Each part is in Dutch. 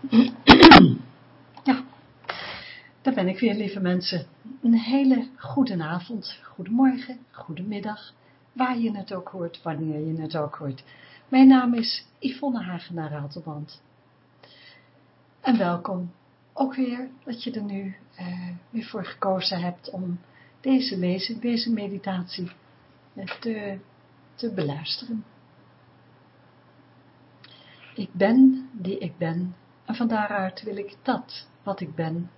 Ja, daar ben ik weer, lieve mensen. Een hele goede avond, goedemorgen, goedemiddag, waar je het ook hoort, wanneer je het ook hoort. Mijn naam is Yvonne Hagenaar Ratelband. En welkom. Ook weer dat je er nu uh, weer voor gekozen hebt om deze deze meditatie te, te beluisteren. Ik ben die ik ben en van daaruit wil ik dat wat ik ben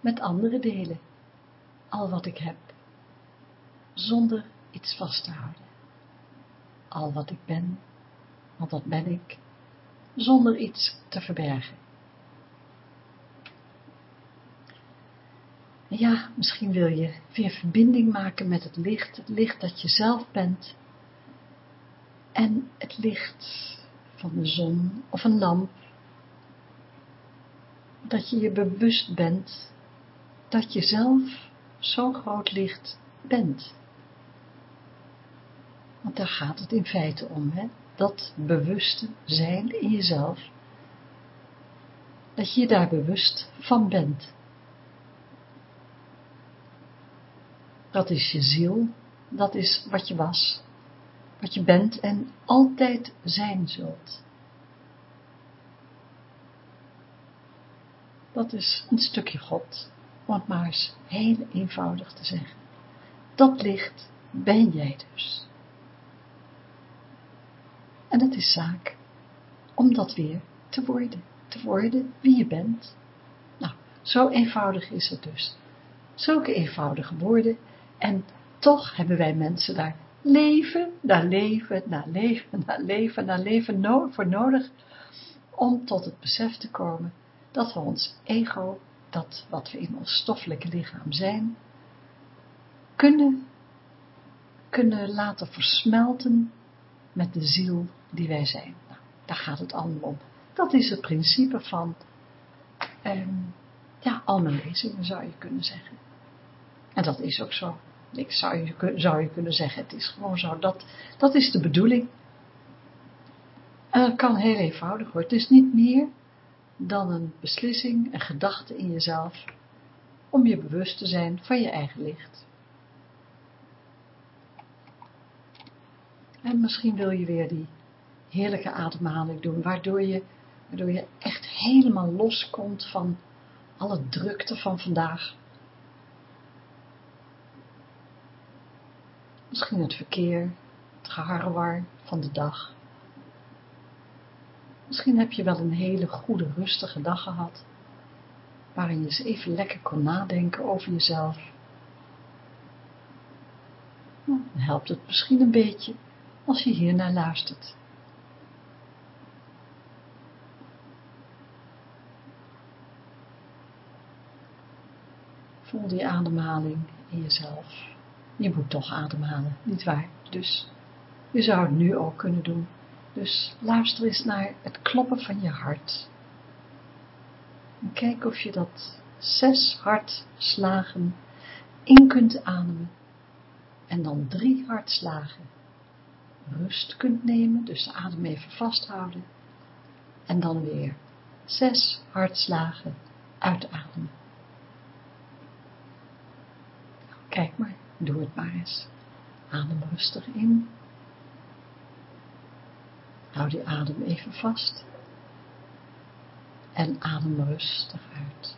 met anderen delen, al wat ik heb, zonder iets vast te houden. Al wat ik ben, want dat ben ik, zonder iets te verbergen. Ja, misschien wil je weer verbinding maken met het licht, het licht dat je zelf bent. En het licht van de zon of een lamp dat je je bewust bent dat je zelf zo'n groot licht bent. Want daar gaat het in feite om, hè? dat bewuste zijn in jezelf, dat je je daar bewust van bent. Dat is je ziel, dat is wat je was, wat je bent en altijd zijn zult. Dat is een stukje God, om het maar eens heel eenvoudig te zeggen. Dat licht ben jij dus. En het is zaak om dat weer te worden, te worden wie je bent. Nou, zo eenvoudig is het dus. Zulke eenvoudige woorden en toch hebben wij mensen daar leven, na leven, na leven, na leven, na leven voor nodig om tot het besef te komen dat we ons ego, dat wat we in ons stoffelijke lichaam zijn, kunnen, kunnen laten versmelten met de ziel die wij zijn. Nou, daar gaat het allemaal om. Dat is het principe van, eh, ja, al mijn lezingen zou je kunnen zeggen. En dat is ook zo. Ik zou je, zou je kunnen zeggen, het is gewoon zo. Dat, dat is de bedoeling. En dat kan heel eenvoudig worden. Het is niet meer dan een beslissing, een gedachte in jezelf, om je bewust te zijn van je eigen licht. En misschien wil je weer die heerlijke ademhaling doen, waardoor je, waardoor je echt helemaal loskomt van alle drukte van vandaag. Misschien het verkeer, het geharrewar van de dag. Misschien heb je wel een hele goede, rustige dag gehad, waarin je eens even lekker kon nadenken over jezelf. Nou, dan helpt het misschien een beetje als je hier naar luistert. Voel die ademhaling in jezelf. Je moet toch ademhalen, niet waar? Dus je zou het nu ook kunnen doen dus luister eens naar het kloppen van je hart. En kijk of je dat zes hartslagen in kunt ademen. En dan drie hartslagen rust kunt nemen, dus de adem even vasthouden. En dan weer zes hartslagen uitademen. Kijk maar, doe het maar eens. Adem rustig in Hou die adem even vast. En adem rustig uit.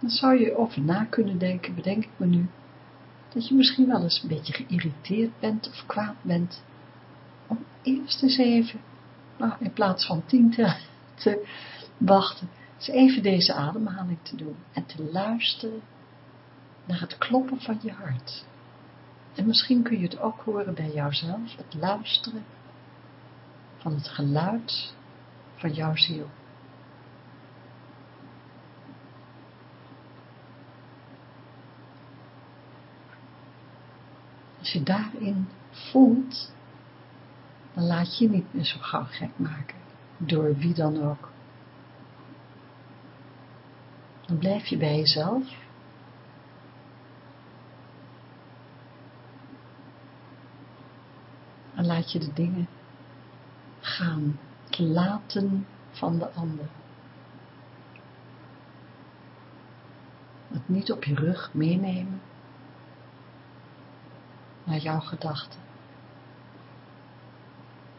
Dan zou je over na kunnen denken, bedenk ik me nu, dat je misschien wel eens een beetje geïrriteerd bent of kwaad bent, om eerst eens even, nou, in plaats van tien te, te wachten, eens even deze ademhaling te doen en te luisteren naar het kloppen van je hart. En misschien kun je het ook horen bij jouzelf, het luisteren van het geluid van jouw ziel. Als je daarin voelt, dan laat je je niet meer zo gauw gek maken, door wie dan ook. Dan blijf je bij jezelf En laat je de dingen gaan. loslaten van de ander. Het niet op je rug meenemen naar jouw gedachten.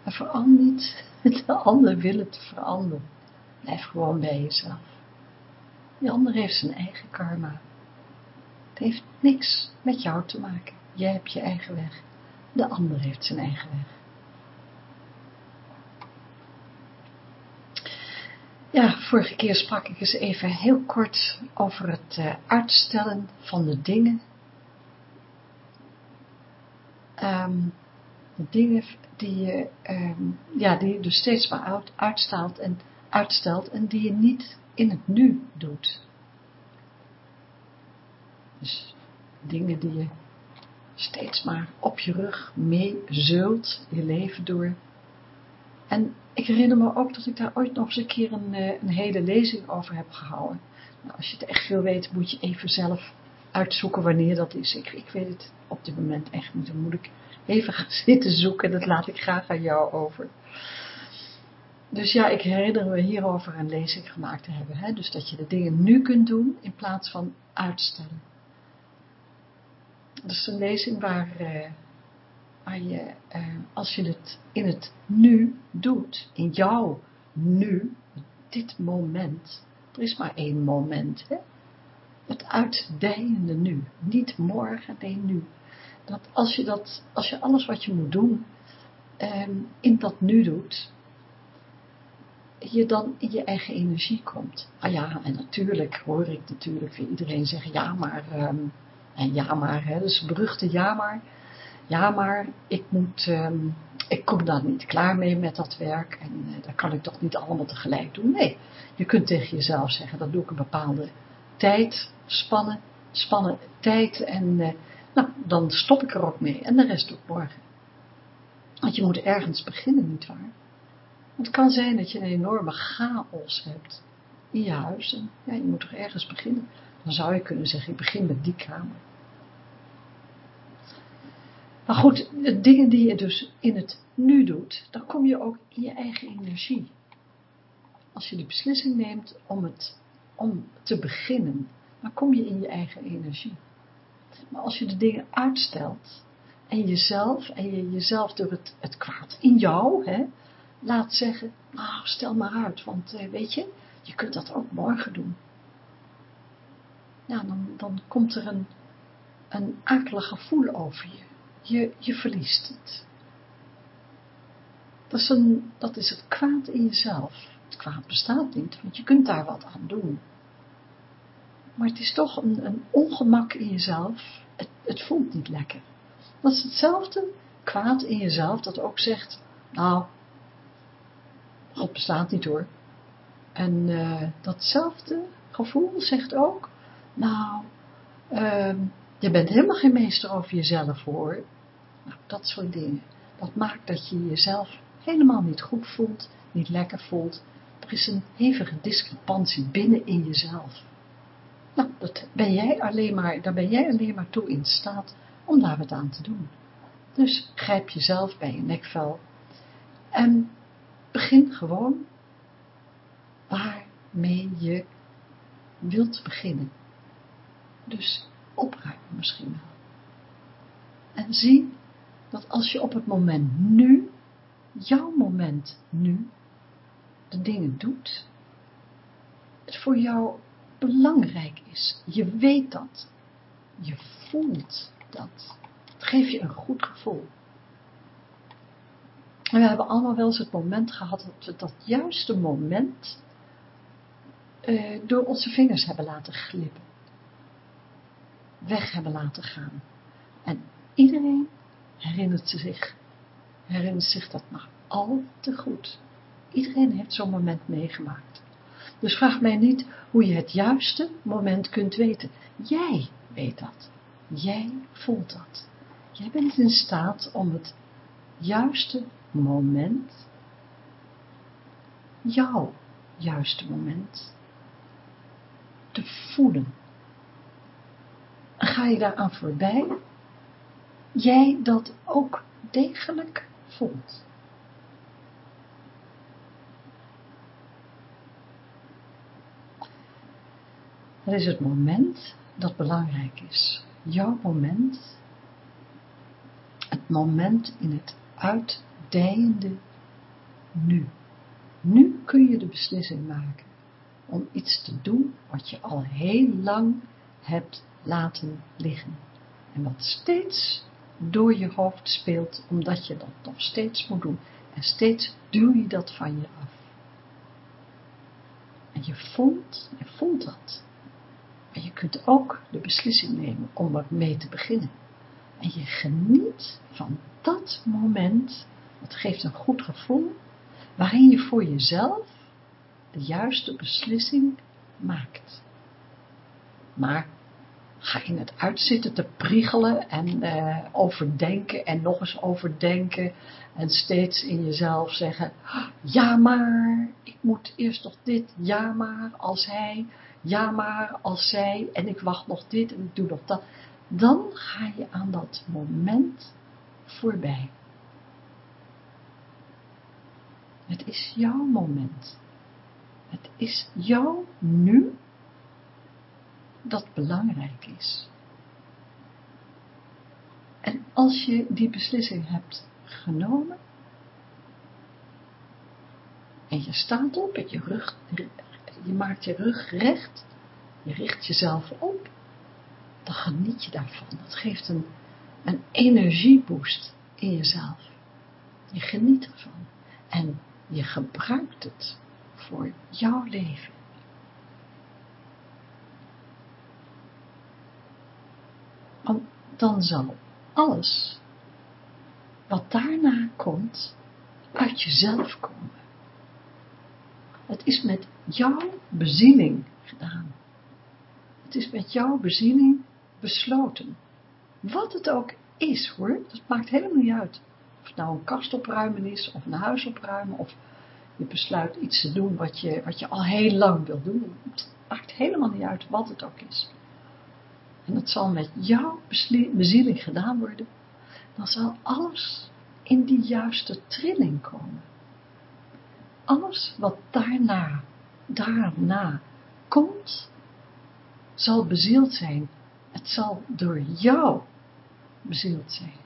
En vooral niet de ander willen te veranderen. Blijf gewoon bij jezelf. Die ander heeft zijn eigen karma. Het heeft niks met jou te maken. Jij hebt je eigen weg. De ander heeft zijn eigen weg. Ja, vorige keer sprak ik eens even heel kort over het uh, uitstellen van de dingen. Um, de dingen die je, um, ja, die je dus steeds maar uit, uitstelt, en, uitstelt en die je niet in het nu doet. Dus dingen die je steeds maar op je rug mee zult, je leven door. En ik herinner me ook dat ik daar ooit nog eens een keer een, eh, een hele lezing over heb gehouden. Nou, als je het echt wil weten, moet je even zelf uitzoeken wanneer dat is. Ik, ik weet het op dit moment echt niet. Dan moet ik even gaan zitten zoeken. Dat laat ik graag aan jou over. Dus ja, ik herinner me hierover een lezing gemaakt te hebben. Hè? Dus dat je de dingen nu kunt doen in plaats van uitstellen. Dat is een lezing waar, waar je, uh, als je het in het nu doet, in jouw nu, dit moment, er is maar één moment, hè? het uitdijende nu, niet morgen, nee nu. Dat als je, dat, als je alles wat je moet doen, um, in dat nu doet, je dan in je eigen energie komt. Ah ja, en natuurlijk hoor ik natuurlijk weer iedereen zeggen, ja maar, um, en ja maar, hè, dus beruchte ja maar, ja maar, ik moet, um, ik kom daar niet klaar mee met dat werk en uh, dat kan ik toch niet allemaal tegelijk doen. Nee, je kunt tegen jezelf zeggen, dat doe ik een bepaalde tijd, spannen, spannen tijd en uh, nou, dan stop ik er ook mee en de rest doe ik morgen. Want je moet ergens beginnen, nietwaar? Het kan zijn dat je een enorme chaos hebt in je huis en ja, je moet toch ergens beginnen. Dan zou je kunnen zeggen, ik begin met die kamer. Maar goed, de dingen die je dus in het nu doet, dan kom je ook in je eigen energie. Als je de beslissing neemt om, het, om te beginnen, dan kom je in je eigen energie. Maar als je de dingen uitstelt en jezelf, en je jezelf door het, het kwaad in jou, hè, laat zeggen, nou stel maar uit, want eh, weet je, je kunt dat ook morgen doen. Dan, dan komt er een, een akelig gevoel over je. Je, je verliest het. Dat is, een, dat is het kwaad in jezelf. Het kwaad bestaat niet, want je kunt daar wat aan doen. Maar het is toch een, een ongemak in jezelf. Het, het voelt niet lekker. Dat is hetzelfde kwaad in jezelf dat ook zegt, nou, God bestaat niet hoor. En uh, datzelfde gevoel zegt ook, nou, uh, je bent helemaal geen meester over jezelf hoor. Nou, dat soort dingen. Dat maakt dat je jezelf helemaal niet goed voelt, niet lekker voelt. Er is een hevige discrepantie binnen in jezelf. Nou, dat ben jij alleen maar, daar ben jij alleen maar toe in staat om daar wat aan te doen. Dus grijp jezelf bij je nekvel en begin gewoon waarmee je wilt beginnen. Dus opruimen misschien wel. En zie dat als je op het moment nu, jouw moment nu, de dingen doet, het voor jou belangrijk is. Je weet dat. Je voelt dat. Het geeft je een goed gevoel. En we hebben allemaal wel eens het moment gehad dat we dat juiste moment uh, door onze vingers hebben laten glippen. Weg hebben laten gaan. En iedereen herinnert zich, herinnert zich dat maar al te goed. Iedereen heeft zo'n moment meegemaakt. Dus vraag mij niet hoe je het juiste moment kunt weten. Jij weet dat. Jij voelt dat. Jij bent in staat om het juiste moment, jouw juiste moment, te voelen ga je daaraan voorbij, jij dat ook degelijk voelt. Het is het moment dat belangrijk is. Jouw moment, het moment in het uitdijende nu. Nu kun je de beslissing maken om iets te doen wat je al heel lang hebt laten liggen. En wat steeds door je hoofd speelt, omdat je dat nog steeds moet doen. En steeds duw je dat van je af. En je voelt, je voelt dat. Maar je kunt ook de beslissing nemen om er mee te beginnen. En je geniet van dat moment, dat geeft een goed gevoel, waarin je voor jezelf de juiste beslissing maakt. Maar ga je het uitzitten te priegelen en uh, overdenken en nog eens overdenken en steeds in jezelf zeggen, ja maar, ik moet eerst nog dit, ja maar, als hij, ja maar, als zij, en ik wacht nog dit en ik doe nog dat, dan ga je aan dat moment voorbij. Het is jouw moment. Het is jouw nu dat belangrijk is. En als je die beslissing hebt genomen, en je staat op en je rug, je maakt je rug recht, je richt jezelf op, dan geniet je daarvan. Dat geeft een, een energieboost in jezelf. Je geniet ervan. En je gebruikt het voor jouw leven. Dan zal alles wat daarna komt, uit jezelf komen. Het is met jouw bezieling gedaan. Het is met jouw bezieling besloten. Wat het ook is hoor, dat maakt helemaal niet uit. Of het nou een kast opruimen is, of een huis opruimen, of je besluit iets te doen wat je, wat je al heel lang wil doen. Het maakt helemaal niet uit wat het ook is. En dat zal met jouw bezieling gedaan worden. Dan zal alles in die juiste trilling komen. Alles wat daarna, daarna komt, zal bezield zijn. Het zal door jou bezield zijn.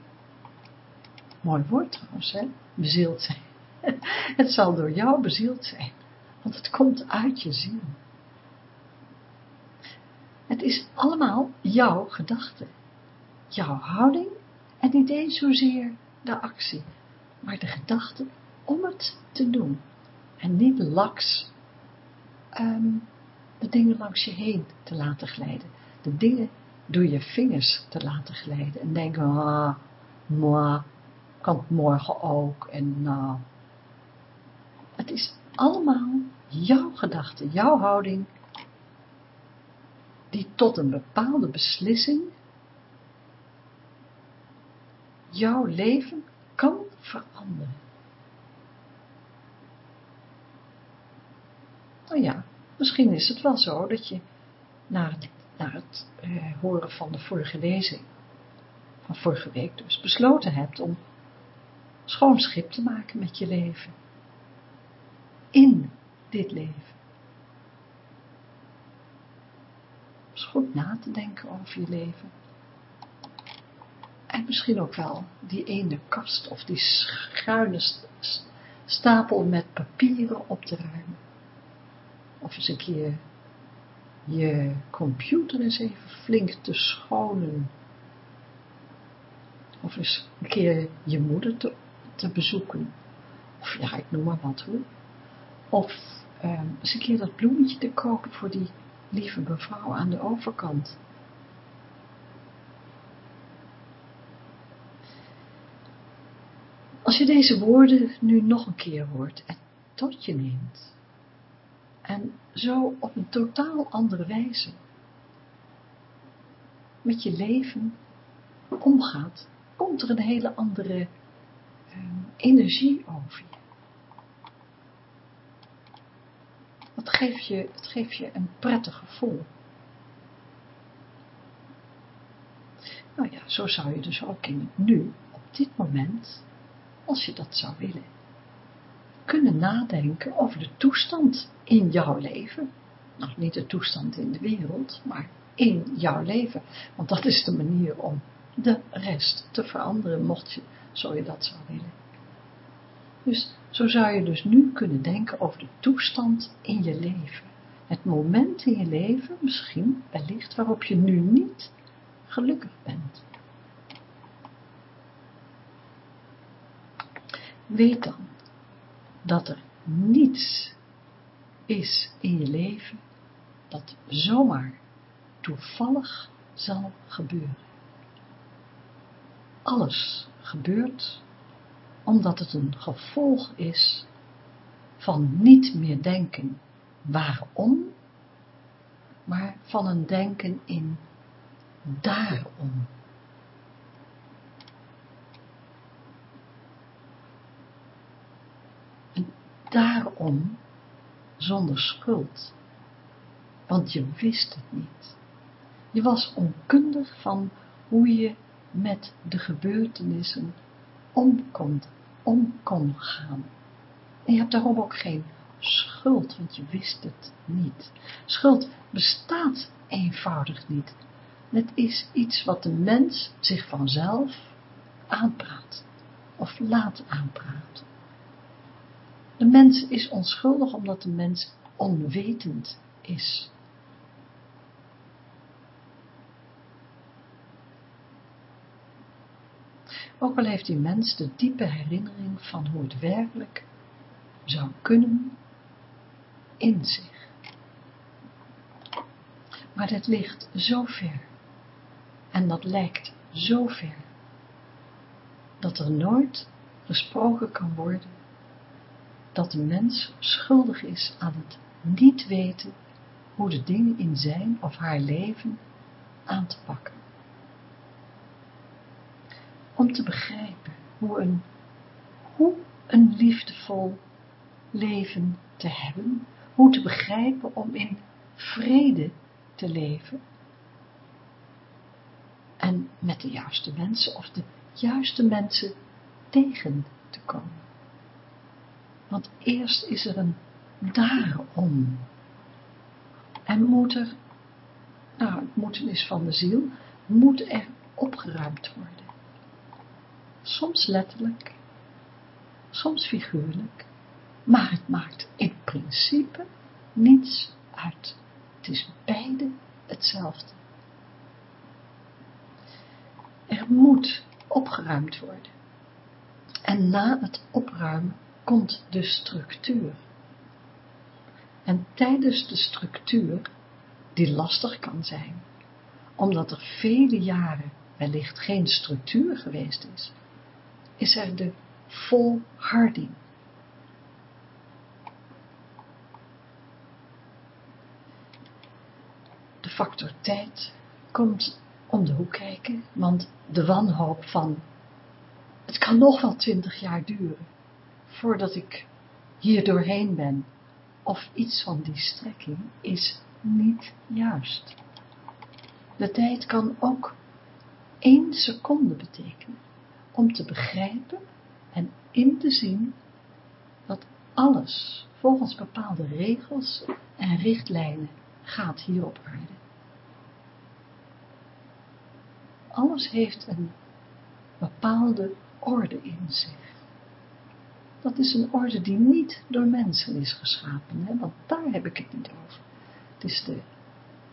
Mooi woord trouwens, hè? Bezield zijn. Het zal door jou bezield zijn, want het komt uit je ziel. Het is allemaal jouw gedachte, jouw houding en niet eens zozeer de actie, maar de gedachte om het te doen. En niet laks um, de dingen langs je heen te laten glijden. De dingen door je vingers te laten glijden. En denken, ah, moi, kan het morgen ook. En nou, het is allemaal jouw gedachte, jouw houding, die tot een bepaalde beslissing jouw leven kan veranderen. Nou ja, misschien is het wel zo dat je na het, na het eh, horen van de vorige lezing, van vorige week dus, besloten hebt om schoon schip te maken met je leven. In dit leven. Is goed na te denken over je leven. En misschien ook wel die ene kast of die schuine stapel met papieren op te ruimen. Of eens een keer je computer eens even flink te schonen. Of eens een keer je moeder te, te bezoeken. Of ja, ik noem maar wat hoor. Of uh, eens een keer dat bloemetje te kopen voor die lieve mevrouw aan de overkant. Als je deze woorden nu nog een keer hoort en tot je neemt, en zo op een totaal andere wijze met je leven omgaat, komt er een hele andere uh, energie over je. Het geeft je, het geeft je een prettig gevoel. Nou ja, zo zou je dus ook in het nu, op dit moment, als je dat zou willen, kunnen nadenken over de toestand in jouw leven, Nou, niet de toestand in de wereld, maar in jouw leven. Want dat is de manier om de rest te veranderen, mocht je, zo je dat zou willen. Dus zo zou je dus nu kunnen denken over de toestand in je leven. Het moment in je leven, misschien wellicht, waarop je nu niet gelukkig bent. Weet dan dat er niets is in je leven dat zomaar toevallig zal gebeuren. Alles gebeurt omdat het een gevolg is van niet meer denken waarom, maar van een denken in daarom. En daarom zonder schuld, want je wist het niet. Je was onkundig van hoe je met de gebeurtenissen om kon, gaan. En je hebt daarom ook geen schuld, want je wist het niet. Schuld bestaat eenvoudig niet. Het is iets wat de mens zich vanzelf aanpraat of laat aanpraten. De mens is onschuldig omdat de mens onwetend is. Ook al heeft die mens de diepe herinnering van hoe het werkelijk zou kunnen in zich. Maar dat ligt zo ver en dat lijkt zo ver dat er nooit gesproken kan worden dat de mens schuldig is aan het niet weten hoe de dingen in zijn of haar leven aan te pakken. Om te begrijpen hoe een, hoe een liefdevol leven te hebben, hoe te begrijpen om in vrede te leven en met de juiste mensen of de juiste mensen tegen te komen. Want eerst is er een daarom. En moet er, nou het moeten is van de ziel, moet er opgeruimd worden. Soms letterlijk, soms figuurlijk, maar het maakt in principe niets uit. Het is beide hetzelfde. Er moet opgeruimd worden. En na het opruimen komt de structuur. En tijdens de structuur, die lastig kan zijn, omdat er vele jaren wellicht geen structuur geweest is, is er de volharding. De factor tijd komt om de hoek kijken, want de wanhoop van het kan nog wel twintig jaar duren voordat ik hier doorheen ben of iets van die strekking is niet juist. De tijd kan ook één seconde betekenen om te begrijpen en in te zien dat alles volgens bepaalde regels en richtlijnen gaat hier op aarde. Alles heeft een bepaalde orde in zich. Dat is een orde die niet door mensen is geschapen, hè? want daar heb ik het niet over. Het is de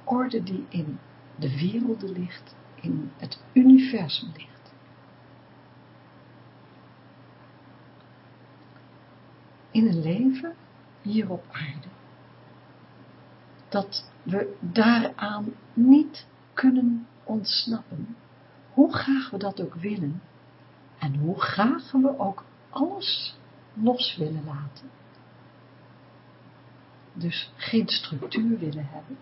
orde die in de werelden ligt, in het universum ligt. In een leven hier op aarde, dat we daaraan niet kunnen ontsnappen, hoe graag we dat ook willen, en hoe graag we ook alles los willen laten. Dus geen structuur willen hebben.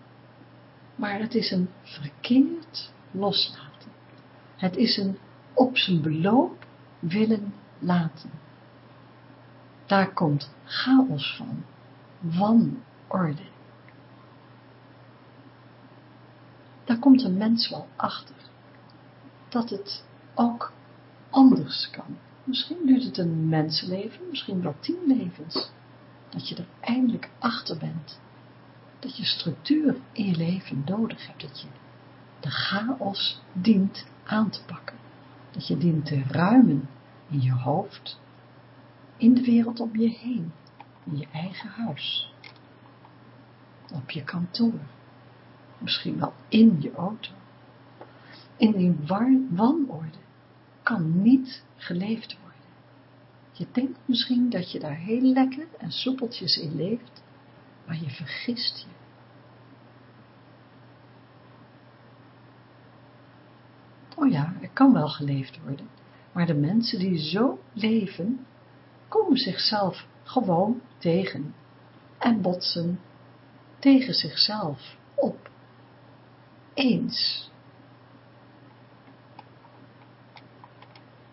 Maar het is een verkeerd loslaten. Het is een op zijn beloop willen laten. Daar komt chaos van, wanorde. Daar komt een mens wel achter, dat het ook anders kan. Misschien duurt het een mensenleven, misschien wel tien levens, dat je er eindelijk achter bent dat je structuur in je leven nodig hebt, dat je de chaos dient aan te pakken, dat je dient te ruimen in je hoofd, in de wereld om je heen, in je eigen huis, op je kantoor, misschien wel in je auto. In die wanorde kan niet geleefd worden. Je denkt misschien dat je daar heel lekker en soepeltjes in leeft, maar je vergist je. Oh ja, er kan wel geleefd worden, maar de mensen die zo leven, komen zichzelf gewoon tegen en botsen tegen zichzelf op. Eens.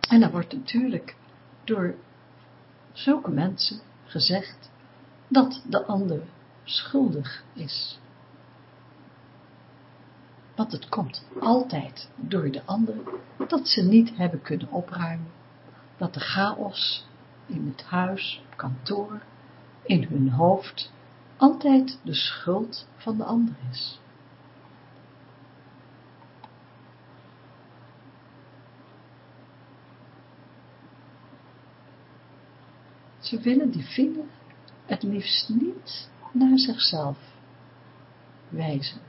En dan wordt natuurlijk door zulke mensen gezegd dat de ander schuldig is. Want het komt altijd door de ander dat ze niet hebben kunnen opruimen, dat de chaos in het huis, kantoor, in hun hoofd altijd de schuld van de ander is. Ze willen die vinger het liefst niet naar zichzelf wijzen.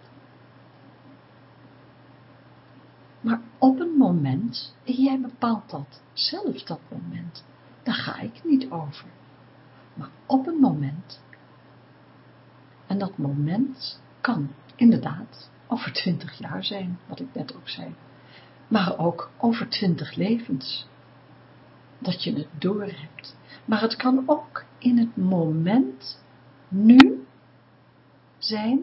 Maar op een moment, en jij bepaalt dat, zelf dat moment, daar ga ik niet over. Maar op een moment, en dat moment kan inderdaad over twintig jaar zijn, wat ik net ook zei, maar ook over twintig levens, dat je het doorhebt. Maar het kan ook in het moment, nu, zijn,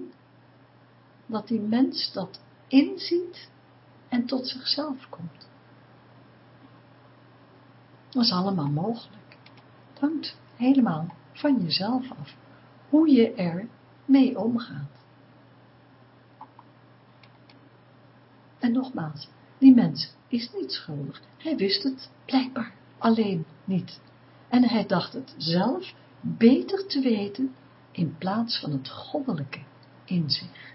dat die mens dat inziet en tot zichzelf komt. Is allemaal mogelijk. Het hangt helemaal van jezelf af, hoe je er mee omgaat. En nogmaals, die mens is niet schuldig. Hij wist het blijkbaar alleen niet. En hij dacht het zelf beter te weten in plaats van het goddelijke in zich.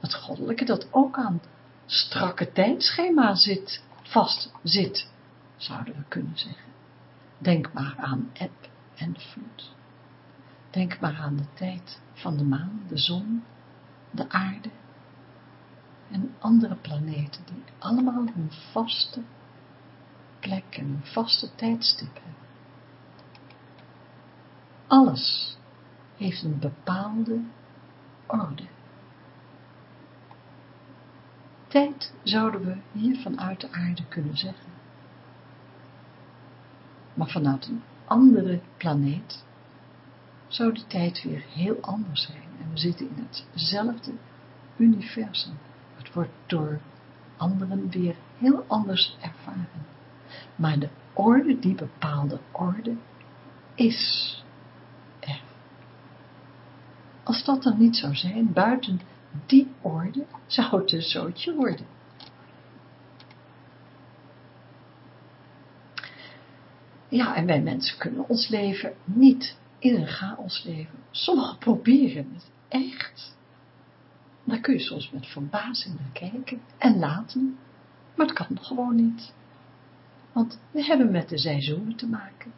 Het goddelijke dat ook aan strakke tijdschema zit, vast zit, zouden we kunnen zeggen. Denk maar aan eb en vloed. Denk maar aan de tijd van de maan, de zon, de aarde en andere planeten die allemaal hun vaste plek en een vaste tijdstip hebben. Alles heeft een bepaalde orde. Tijd zouden we hier vanuit de aarde kunnen zeggen. Maar vanuit een andere planeet zou die tijd weer heel anders zijn. En we zitten in hetzelfde universum. Het wordt door anderen weer heel anders ervaren. Maar de orde, die bepaalde orde, is er. Als dat dan niet zou zijn, buiten die orde, zou het een zootje worden. Ja, en wij mensen kunnen ons leven niet in een chaos leven. Sommigen proberen het echt. Daar kun je soms met verbazing naar kijken en laten, maar het kan gewoon niet. Want we hebben met de seizoenen te maken.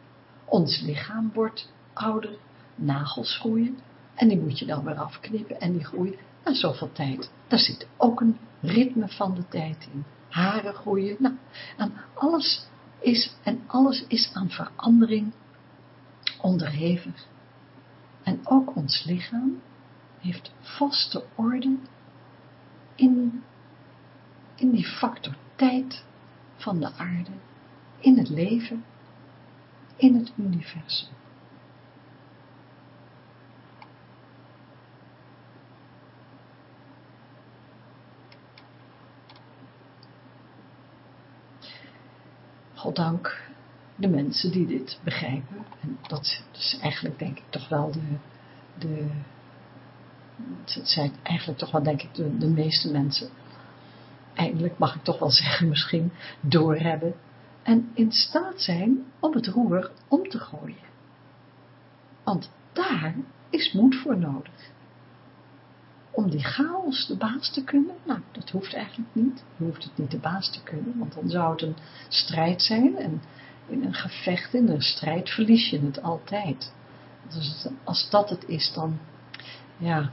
Ons lichaam wordt ouder, nagels groeien en die moet je dan weer afknippen en die groeien na zoveel tijd. Daar zit ook een ritme van de tijd in. Haren groeien, nou, en alles is, en alles is aan verandering onderhevig. En ook ons lichaam heeft vaste orde in, in die factor tijd van de aarde in het leven, in het universum. Goddank de mensen die dit begrijpen. En dat is eigenlijk denk ik toch wel de, de zijn eigenlijk toch wel denk ik de, de meeste mensen. Eindelijk mag ik toch wel zeggen misschien doorhebben en in staat zijn om het roer om te gooien. Want daar is moed voor nodig. Om die chaos de baas te kunnen? Nou, dat hoeft eigenlijk niet. Je hoeft het niet de baas te kunnen, want dan zou het een strijd zijn. En in een gevecht, in een strijd verlies je het altijd. Dus als dat het is, dan, ja,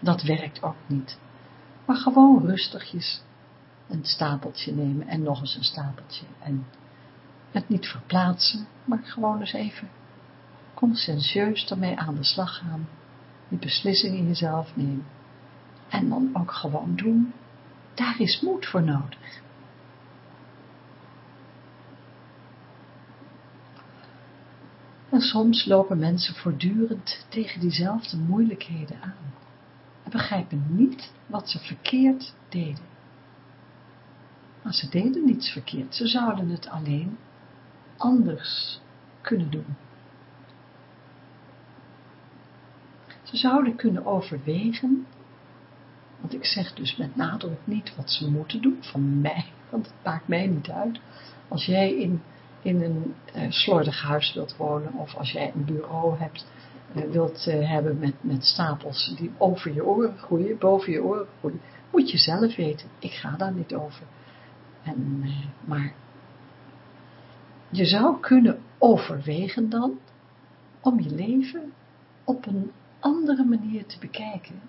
dat werkt ook niet. Maar gewoon rustigjes een stapeltje nemen en nog eens een stapeltje. En het niet verplaatsen, maar gewoon eens even conscientieus ermee aan de slag gaan. Die beslissing in jezelf nemen. En dan ook gewoon doen. Daar is moed voor nodig. En soms lopen mensen voortdurend tegen diezelfde moeilijkheden aan en begrijpen niet wat ze verkeerd deden. Maar ze deden niets verkeerd, ze zouden het alleen anders kunnen doen. Ze zouden kunnen overwegen, want ik zeg dus met nadruk niet wat ze moeten doen van mij, want het maakt mij niet uit. Als jij in, in een uh, slordig huis wilt wonen, of als jij een bureau hebt, uh, wilt uh, hebben met, met stapels die over je oren groeien, boven je oren groeien, moet je zelf weten. Ik ga daar niet over. En, maar je zou kunnen overwegen dan om je leven op een andere manier te bekijken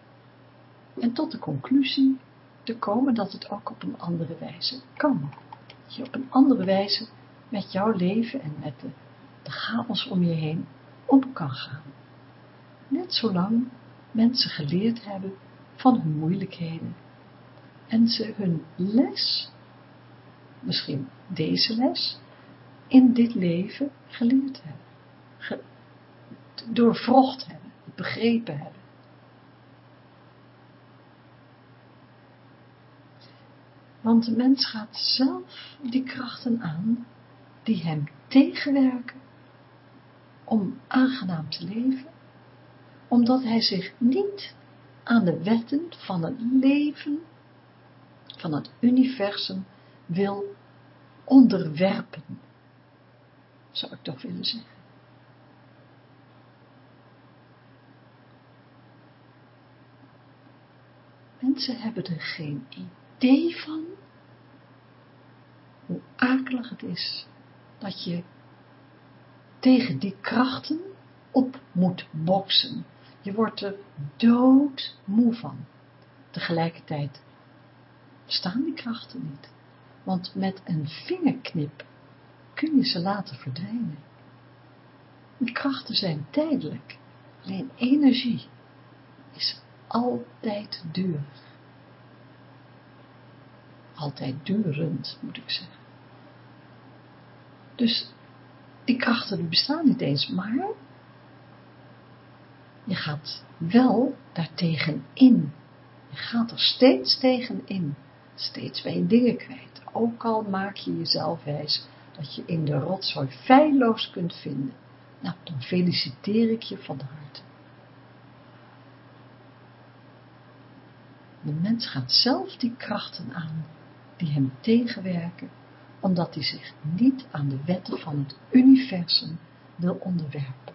en tot de conclusie te komen dat het ook op een andere wijze kan. Dat je op een andere wijze met jouw leven en met de, chaos om je heen om kan gaan. Net zolang mensen geleerd hebben van hun moeilijkheden en ze hun les, misschien deze les, in dit leven geleerd hebben, ge, doorvrocht hebben, begrepen hebben. Want de mens gaat zelf die krachten aan die hem tegenwerken om aangenaam te leven, omdat hij zich niet aan de wetten van het leven, van het universum wil onderwerpen, zou ik toch willen zeggen. Mensen hebben er geen idee van hoe akelig het is dat je tegen die krachten op moet boksen. Je wordt er doodmoe van. Tegelijkertijd bestaan die krachten niet. Want met een vingerknip kun je ze laten verdwijnen. Die krachten zijn tijdelijk. Alleen energie is altijd duur. Altijd durend, moet ik zeggen. Dus die krachten bestaan niet eens, maar je gaat wel daartegen in. Je gaat er steeds tegen in. Steeds ben je dingen kwijt. Ook al maak je jezelf wijs dat je in de rotzooi feilloos kunt vinden. Nou, dan feliciteer ik je van harte. De mens gaat zelf die krachten aan die hem tegenwerken, omdat hij zich niet aan de wetten van het universum wil onderwerpen.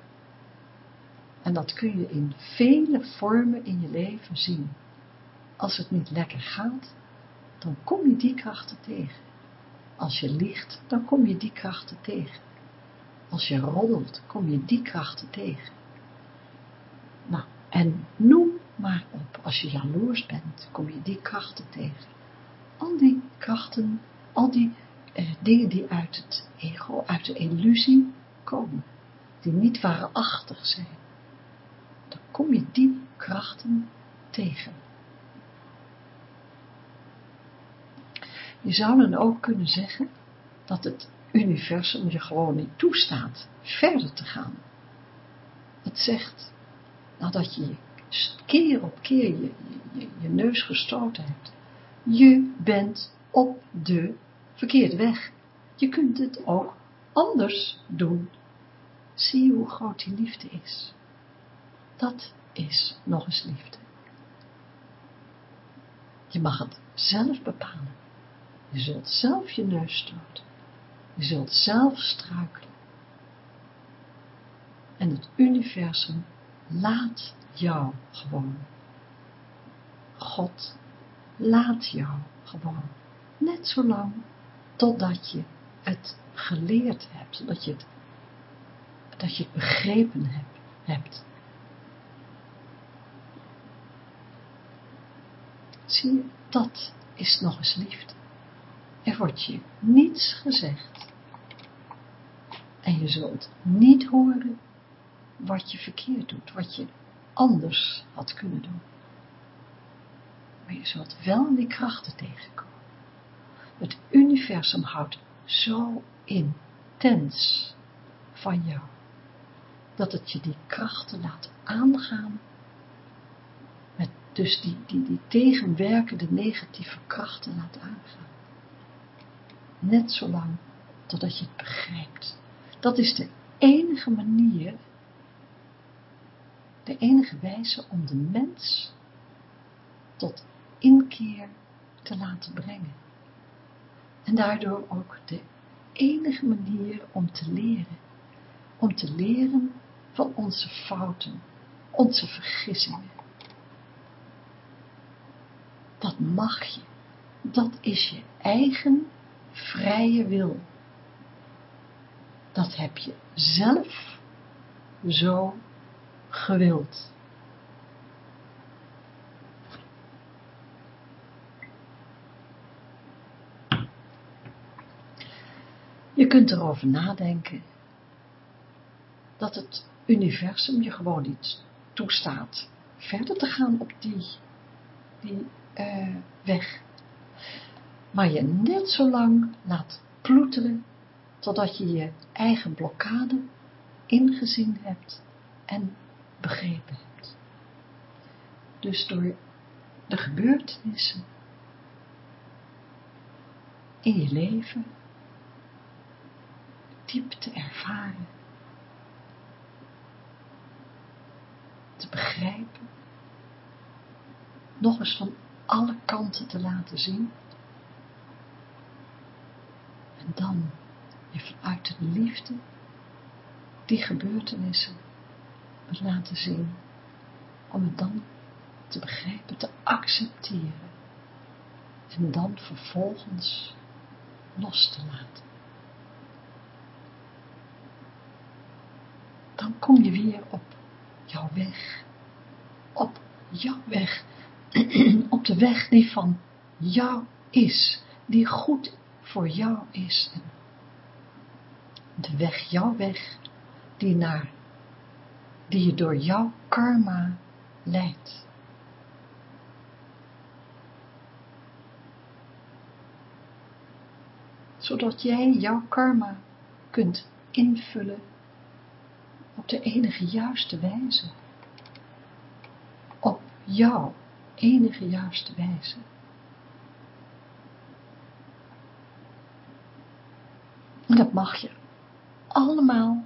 En dat kun je in vele vormen in je leven zien. Als het niet lekker gaat, dan kom je die krachten tegen. Als je liegt, dan kom je die krachten tegen. Als je roddelt, kom je die krachten tegen. Nou, en noem maar op, als je jaloers bent, kom je die krachten tegen. Al die krachten, al die eh, dingen die uit het ego, uit de illusie komen, die niet waarachtig zijn, dan kom je die krachten tegen. Je zou dan ook kunnen zeggen dat het universum je gewoon niet toestaat verder te gaan. Het zegt, nadat je keer op keer je, je, je neus gestoten hebt, je bent op de verkeerde weg. Je kunt het ook anders doen. Zie hoe groot die liefde is. Dat is nog eens liefde. Je mag het zelf bepalen. Je zult zelf je neus stoten. Je zult zelf struikelen. En het universum laat jou gewoon. God laat jou gewoon net zo lang totdat je het geleerd hebt, dat je het, dat je het begrepen hebt. hebt. Zie je, dat is nog eens liefde. Er wordt je niets gezegd. En je zult niet horen wat je verkeerd doet, wat je anders had kunnen doen. Maar je zult wel die krachten tegenkomen. Het universum houdt zo intens van jou, dat het je die krachten laat aangaan, met dus die, die, die tegenwerkende negatieve krachten laat aangaan. Net zolang totdat je het begrijpt. Dat is de enige manier, de enige wijze om de mens tot inkeer te laten brengen. En daardoor ook de enige manier om te leren. Om te leren van onze fouten, onze vergissingen. Dat mag je. Dat is je eigen vrije wil. Dat heb je zelf zo gewild. Je kunt erover nadenken dat het universum je gewoon niet toestaat verder te gaan op die, die uh, weg. Maar je net zo lang laat ploeteren totdat je je eigen blokkade ingezien hebt en begrepen hebt. Dus door de gebeurtenissen in je leven te ervaren, te begrijpen, nog eens van alle kanten te laten zien, en dan je vanuit de liefde die gebeurtenissen te laten zien, om het dan te begrijpen, te accepteren. En dan vervolgens los te laten. Dan kom je weer op jouw weg. Op jouw weg. op de weg die van jou is. Die goed voor jou is. De weg, jouw weg, die naar, die je door jouw karma leidt. Zodat jij jouw karma kunt invullen op de enige juiste wijze. Op jouw enige juiste wijze. En dat mag je allemaal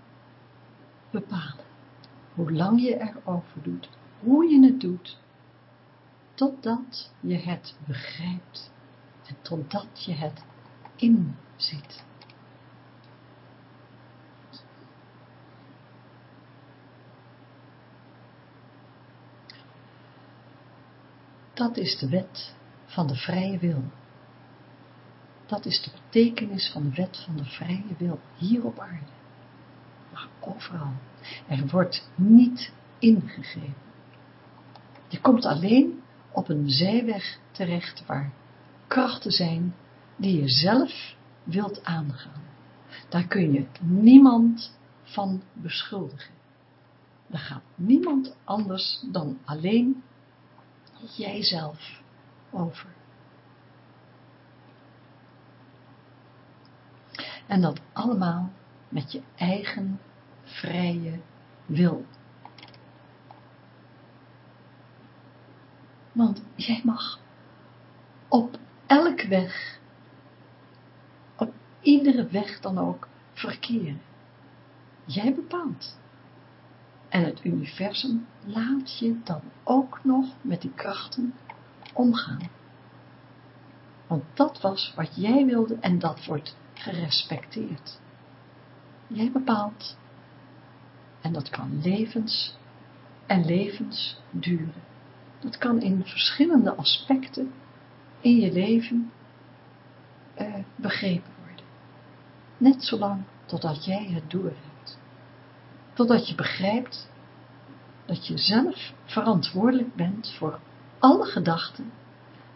bepalen. Hoe lang je erover doet, hoe je het doet, totdat je het begrijpt en totdat je het inziet. Dat is de wet van de vrije wil. Dat is de betekenis van de wet van de vrije wil hier op aarde. Maar overal. Er wordt niet ingegrepen. Je komt alleen op een zijweg terecht waar krachten zijn die je zelf wilt aangaan. Daar kun je niemand van beschuldigen. Daar gaat niemand anders dan alleen jijzelf over. En dat allemaal met je eigen vrije wil. Want jij mag op elke weg, op iedere weg dan ook, verkeren. Jij bepaalt. En het universum laat je dan ook nog met die krachten omgaan. Want dat was wat jij wilde en dat wordt gerespecteerd. Jij bepaalt. En dat kan levens en levens duren. Dat kan in verschillende aspecten in je leven uh, begrepen worden. Net zolang totdat jij het doorhebt. Totdat je begrijpt dat je zelf verantwoordelijk bent voor alle gedachten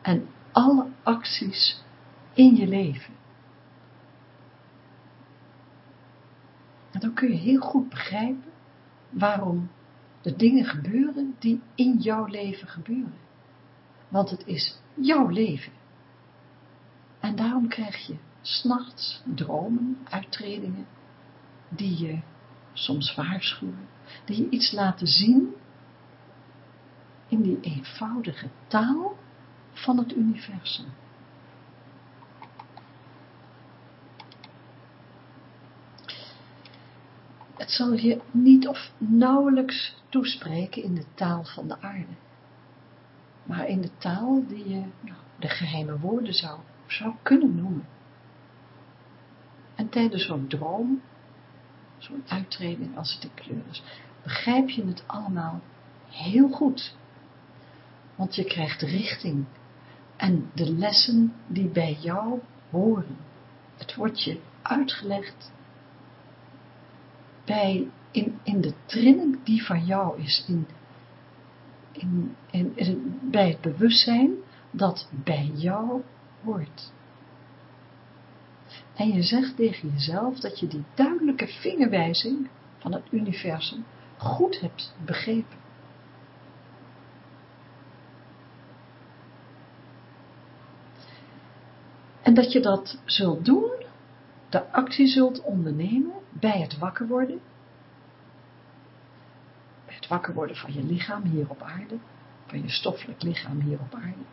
en alle acties in je leven. En dan kun je heel goed begrijpen waarom de dingen gebeuren die in jouw leven gebeuren. Want het is jouw leven. En daarom krijg je s'nachts dromen, uittredingen, die je soms waarschuwen, die je iets laten zien in die eenvoudige taal van het universum. Het zal je niet of nauwelijks toespreken in de taal van de aarde, maar in de taal die je nou, de geheime woorden zou, zou kunnen noemen. En tijdens zo'n droom, zo'n uittreding als het in kleur is, begrijp je het allemaal heel goed. Want je krijgt richting en de lessen die bij jou horen. Het wordt je uitgelegd bij, in, in de trilling die van jou is, in, in, in, bij het bewustzijn dat bij jou hoort. En je zegt tegen jezelf dat je die duidelijke vingerwijzing van het universum goed hebt begrepen. En dat je dat zult doen, de actie zult ondernemen bij het wakker worden, bij het wakker worden van je lichaam hier op aarde, van je stoffelijk lichaam hier op aarde,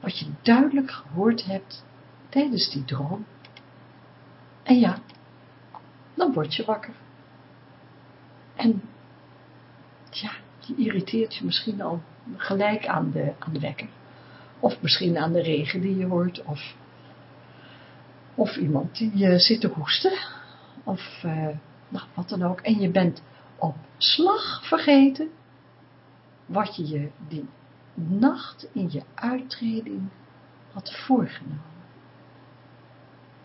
wat je duidelijk gehoord hebt tijdens die droom. En ja, dan word je wakker. En ja, je irriteert je misschien al gelijk aan de, aan de wekker. Of misschien aan de regen die je hoort, of, of iemand die uh, zit te hoesten, of uh, nou, wat dan ook. En je bent op slag vergeten wat je je die nacht in je uittreding had voorgenomen.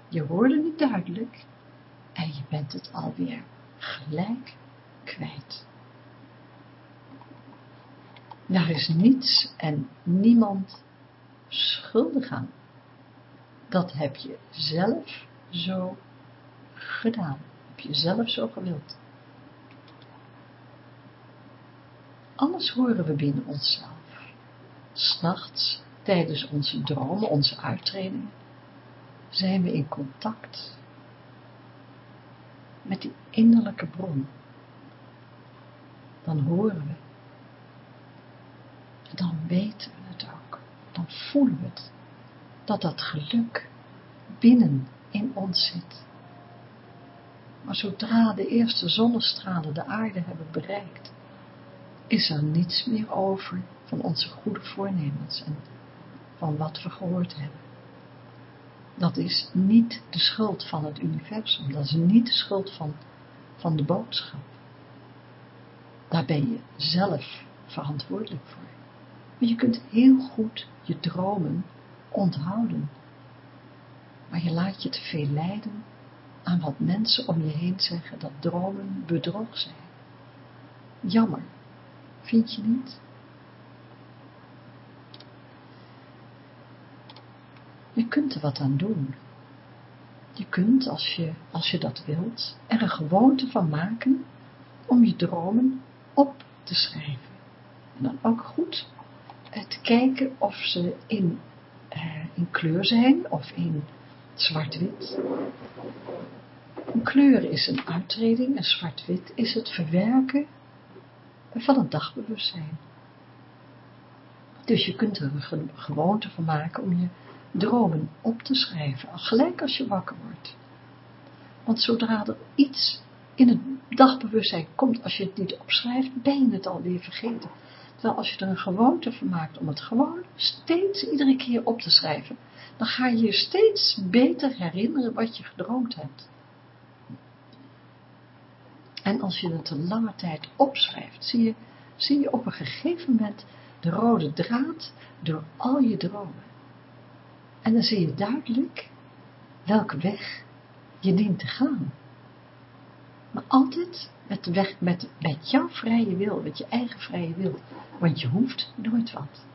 Je hoorde niet duidelijk en je bent het alweer gelijk kwijt. Daar is niets en niemand schuldig aan. Dat heb je zelf zo gedaan. Heb je zelf zo gewild. Alles horen we binnen onszelf. S'nachts, tijdens onze dromen, onze uittredingen, zijn we in contact met die innerlijke bron. Dan horen we. Dan weten we het ook. Dan voelen we het. Dat dat geluk binnen in ons zit. Maar zodra de eerste zonnestralen de aarde hebben bereikt, is er niets meer over van onze goede voornemens en van wat we gehoord hebben. Dat is niet de schuld van het universum, dat is niet de schuld van, van de boodschap. Daar ben je zelf verantwoordelijk voor. Maar je kunt heel goed je dromen onthouden. Maar je laat je te veel leiden aan wat mensen om je heen zeggen dat dromen bedrog zijn. Jammer, vind je niet? Je kunt er wat aan doen. Je kunt, als je, als je dat wilt, er een gewoonte van maken om je dromen op te schrijven. En dan ook goed te kijken of ze in, eh, in kleur zijn of in zwart-wit. Een kleur is een uittreding en zwart-wit is het verwerken van het dagbewustzijn. Dus je kunt er een gewoonte van maken om je dromen op te schrijven, gelijk als je wakker wordt. Want zodra er iets in het dagbewustzijn komt, als je het niet opschrijft, ben je het alweer vergeten. Terwijl als je er een gewoonte van maakt om het gewoon steeds iedere keer op te schrijven, dan ga je je steeds beter herinneren wat je gedroomd hebt. En als je het een lange tijd opschrijft, zie je, zie je op een gegeven moment de rode draad door al je dromen. En dan zie je duidelijk welke weg je dient te gaan. Maar altijd met, de weg, met, met jouw vrije wil, met je eigen vrije wil. Want je hoeft nooit wat.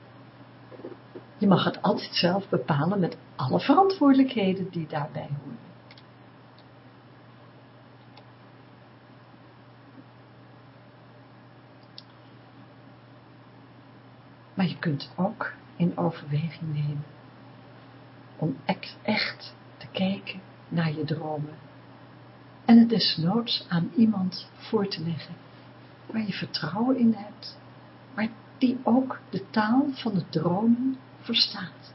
Je mag het altijd zelf bepalen met alle verantwoordelijkheden die daarbij horen. Maar je kunt ook in overweging nemen om echt te kijken naar je dromen en het desnoods aan iemand voor te leggen waar je vertrouwen in hebt, maar die ook de taal van de dromen verstaat.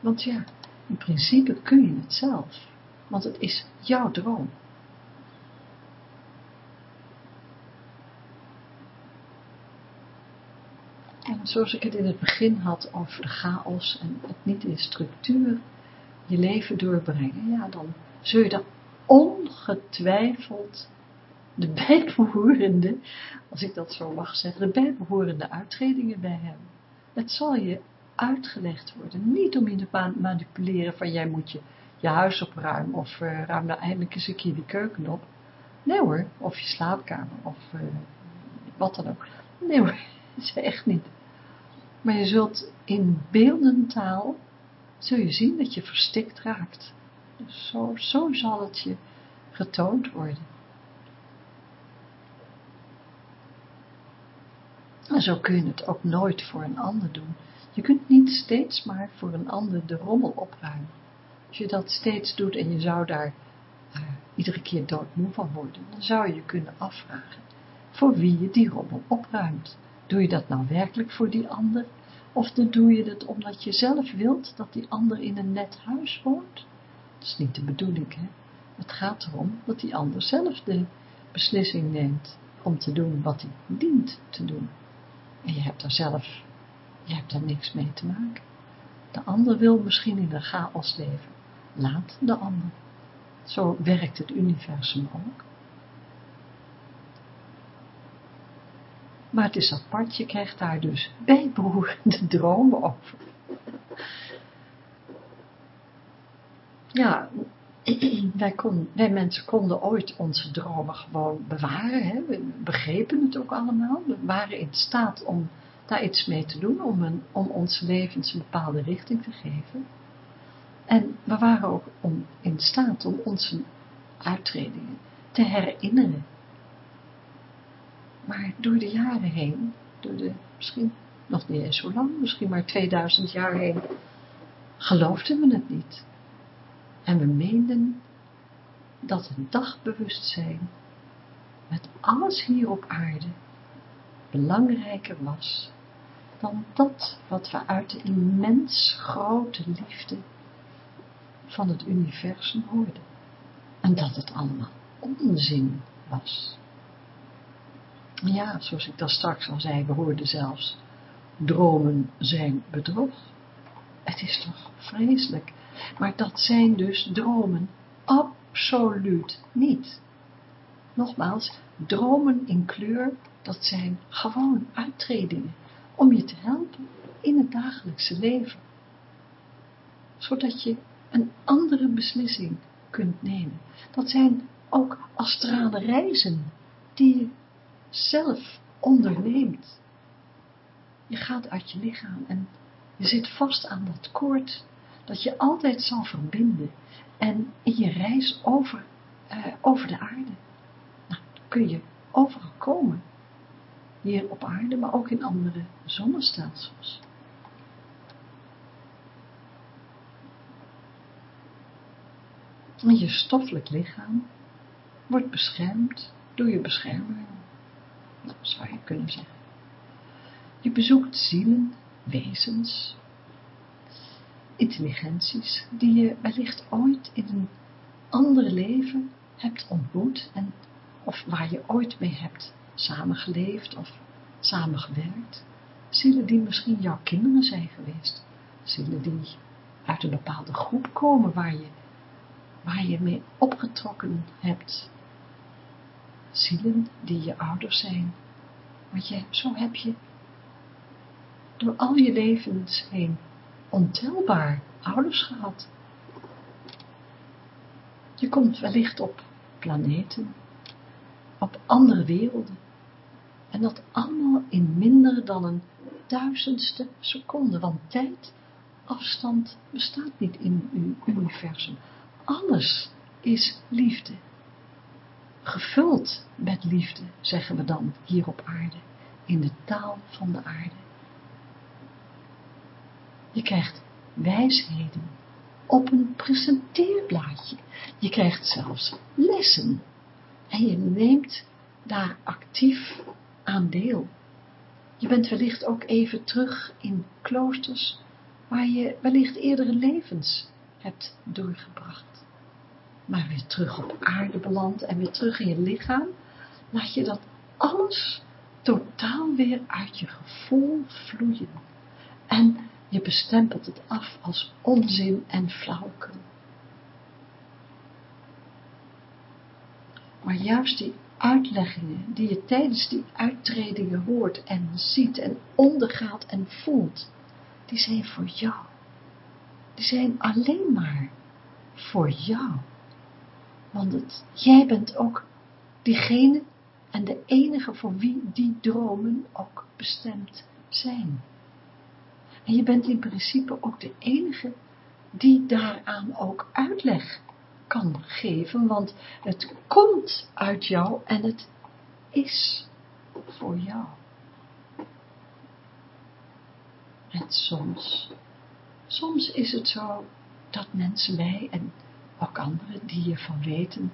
Want ja, in principe kun je het zelf, want het is jouw droom. En zoals ik het in het begin had over de chaos en het niet in structuur je leven doorbrengen, ja, dan zul je dan ongetwijfeld de bijbehorende, als ik dat zo mag zeggen, de bijbehorende uittredingen bij hebben. Het zal je uitgelegd worden, niet om je te manipuleren van jij moet je, je huis opruimen of uh, ruim nou eindelijk eens een keer die keuken op. Nee hoor, of je slaapkamer of uh, wat dan ook. Nee hoor, dat is echt niet. Maar je zult in beeldentaal, zul je zien dat je verstikt raakt. Dus zo, zo zal het je getoond worden. En zo kun je het ook nooit voor een ander doen. Je kunt niet steeds maar voor een ander de rommel opruimen. Als je dat steeds doet en je zou daar uh, iedere keer doodmoe van worden, dan zou je je kunnen afvragen voor wie je die rommel opruimt. Doe je dat nou werkelijk voor die ander? Of doe je het omdat je zelf wilt dat die ander in een net huis woont? Dat is niet de bedoeling, hè. Het gaat erom dat die ander zelf de beslissing neemt om te doen wat hij dient te doen. En je hebt daar zelf, je hebt daar niks mee te maken. De ander wil misschien in een chaos leven. Laat de ander. Zo werkt het universum ook. Maar het is apart, je krijgt daar dus bijbehorende dromen over. Ja, wij, kon, wij mensen konden ooit onze dromen gewoon bewaren. Hè? We begrepen het ook allemaal. We waren in staat om daar iets mee te doen, om, een, om ons levens een bepaalde richting te geven. En we waren ook om, in staat om onze uittredingen te herinneren. Maar door de jaren heen, door de, misschien nog niet eens zo lang, misschien maar 2000 jaar heen, geloofden we het niet. En we meenden dat het dagbewustzijn met alles hier op aarde belangrijker was dan dat wat we uit de immens grote liefde van het universum hoorden. En dat het allemaal onzin was. Ja, zoals ik dat straks al zei, we hoorden zelfs, dromen zijn bedrog. Het is toch vreselijk. Maar dat zijn dus dromen absoluut niet. Nogmaals, dromen in kleur, dat zijn gewoon uittredingen om je te helpen in het dagelijkse leven. Zodat je een andere beslissing kunt nemen. Dat zijn ook astrale reizen die je zelf onderneemt. Je gaat uit je lichaam en je zit vast aan dat koord dat je altijd zal verbinden en in je reis over, uh, over de aarde. Nou, kun je overal komen. Hier op aarde, maar ook in andere zonnestelsels. En je stoffelijk lichaam wordt beschermd door je beschermer. Dat zou je kunnen zeggen. Je bezoekt zielen, wezens, intelligenties die je wellicht ooit in een ander leven hebt ontmoet en of waar je ooit mee hebt samengeleefd of samengewerkt. Zielen die misschien jouw kinderen zijn geweest. Zielen die uit een bepaalde groep komen waar je, waar je mee opgetrokken hebt. Zielen die je ouders zijn. Want je, zo heb je door al je levens heen ontelbaar ouders gehad. Je komt wellicht op planeten, op andere werelden. En dat allemaal in minder dan een duizendste seconde, want tijd, afstand bestaat niet in uw universum. Alles is liefde. Gevuld met liefde, zeggen we dan hier op aarde, in de taal van de aarde. Je krijgt wijsheden op een presenteerblaadje. Je krijgt zelfs lessen. En je neemt daar actief aan deel. Je bent wellicht ook even terug in kloosters waar je wellicht eerdere levens hebt doorgebracht. Maar weer terug op aarde beland en weer terug in je lichaam, laat je dat alles totaal weer uit je gevoel vloeien. En je bestempelt het af als onzin en flauwekul. Maar juist die uitleggingen die je tijdens die uittredingen hoort en ziet en ondergaat en voelt, die zijn voor jou. Die zijn alleen maar voor jou. Want het, jij bent ook diegene en de enige voor wie die dromen ook bestemd zijn. En je bent in principe ook de enige die daaraan ook uitleg kan geven, want het komt uit jou en het is voor jou. En soms, soms is het zo dat mensen mij en ook anderen die ervan weten,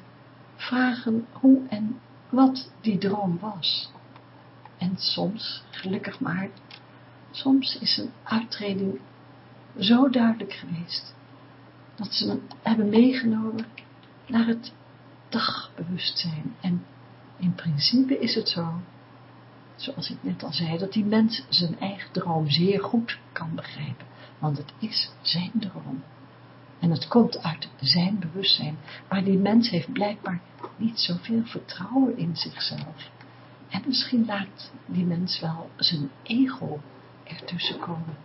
vragen hoe en wat die droom was. En soms, gelukkig maar, soms is een uittreding zo duidelijk geweest, dat ze me hebben meegenomen naar het dagbewustzijn. En in principe is het zo, zoals ik net al zei, dat die mens zijn eigen droom zeer goed kan begrijpen, want het is zijn droom. En het komt uit zijn bewustzijn, maar die mens heeft blijkbaar niet zoveel vertrouwen in zichzelf. En misschien laat die mens wel zijn ego ertussen komen.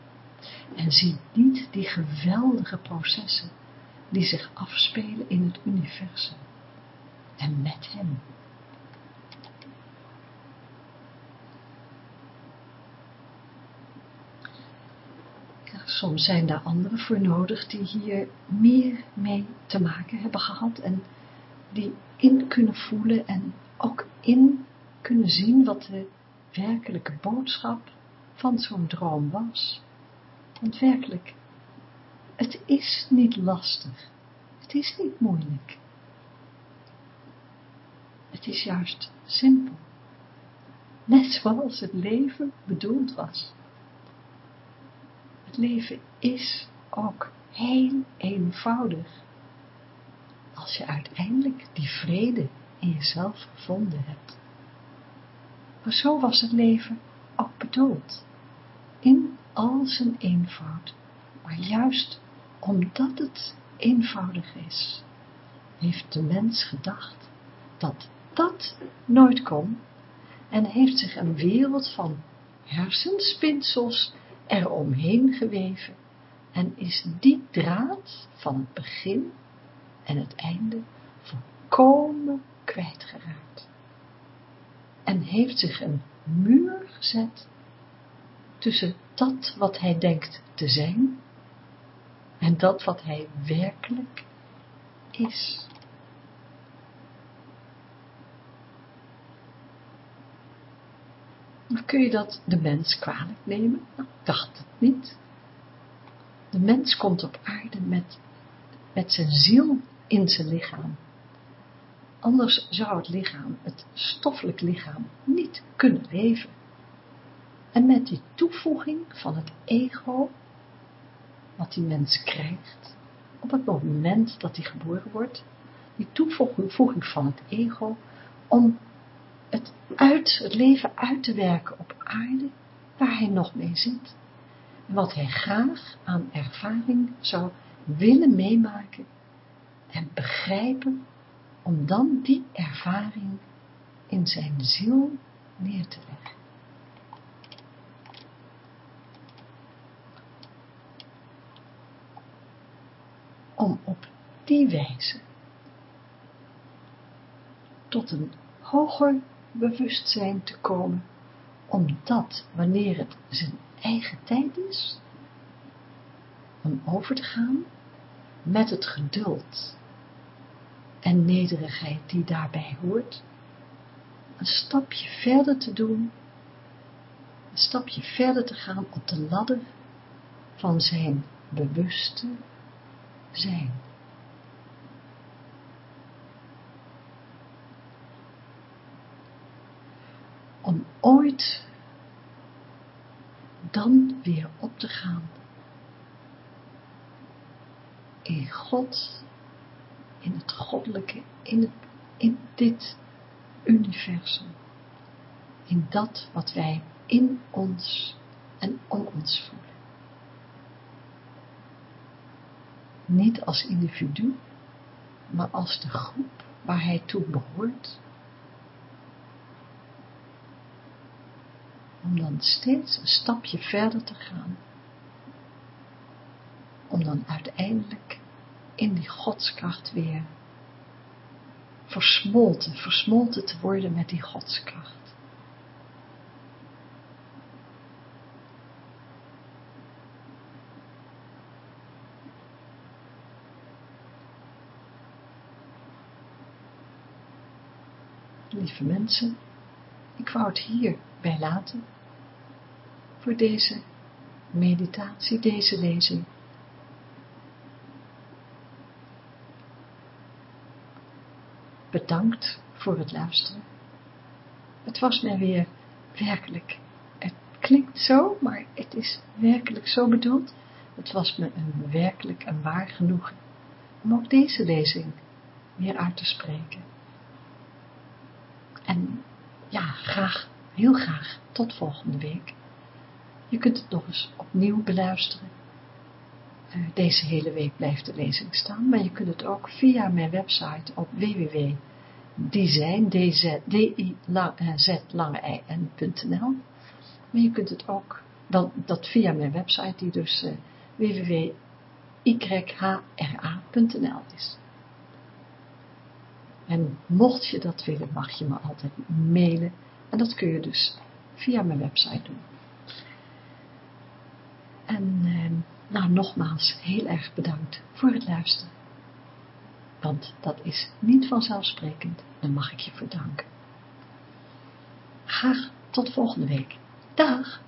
En ziet niet die geweldige processen die zich afspelen in het universum. En met hem. Soms zijn daar anderen voor nodig die hier meer mee te maken hebben gehad en die in kunnen voelen en ook in kunnen zien wat de werkelijke boodschap van zo'n droom was. Want werkelijk, het is niet lastig, het is niet moeilijk. Het is juist simpel, net zoals het leven bedoeld was. Leven is ook heel eenvoudig. Als je uiteindelijk die vrede in jezelf gevonden hebt. Maar zo was het leven ook bedoeld. In al zijn eenvoud. Maar juist omdat het eenvoudig is, heeft de mens gedacht dat dat nooit kon en heeft zich een wereld van hersenspinsels eromheen geweven en is die draad van het begin en het einde volkomen kwijtgeraakt. En heeft zich een muur gezet tussen dat wat hij denkt te zijn en dat wat hij werkelijk is. Maar kun je dat de mens kwalijk nemen? Nou, dacht het niet. De mens komt op aarde met, met zijn ziel in zijn lichaam. Anders zou het lichaam, het stoffelijk lichaam, niet kunnen leven. En met die toevoeging van het ego, wat die mens krijgt, op het moment dat hij geboren wordt, die toevoeging van het ego, om het, uit, het leven uit te werken op aarde, waar hij nog mee zit. En wat hij graag aan ervaring zou willen meemaken en begrijpen om dan die ervaring in zijn ziel neer te leggen. Om op die wijze tot een hoger bewustzijn te komen, omdat wanneer het zijn eigen tijd is, om over te gaan met het geduld en nederigheid die daarbij hoort, een stapje verder te doen, een stapje verder te gaan op de ladder van zijn bewuste zijn. Om ooit dan weer op te gaan in God, in het goddelijke, in, in dit universum, in dat wat wij in ons en om ons voelen. Niet als individu, maar als de groep waar hij toe behoort, om dan steeds een stapje verder te gaan, om dan uiteindelijk in die godskracht weer versmolten, versmolten te worden met die godskracht. Lieve mensen, ik wou het hierbij laten voor deze meditatie, deze lezing. Bedankt voor het luisteren. Het was mij weer werkelijk, het klinkt zo, maar het is werkelijk zo bedoeld. Het was me een werkelijk een waar genoegen om ook deze lezing weer uit te spreken. En ja, graag, heel graag, tot volgende week. Je kunt het nog eens opnieuw beluisteren. Uh, deze hele week blijft de lezing staan, maar je kunt het ook via mijn website op www.design.nl maar je kunt het ook, dat via mijn website die dus uh, is. En mocht je dat willen, mag je me altijd mailen. En dat kun je dus via mijn website doen. En eh, nou, nogmaals heel erg bedankt voor het luisteren. Want dat is niet vanzelfsprekend, dan mag ik je voor danken. Graag tot volgende week. Dag!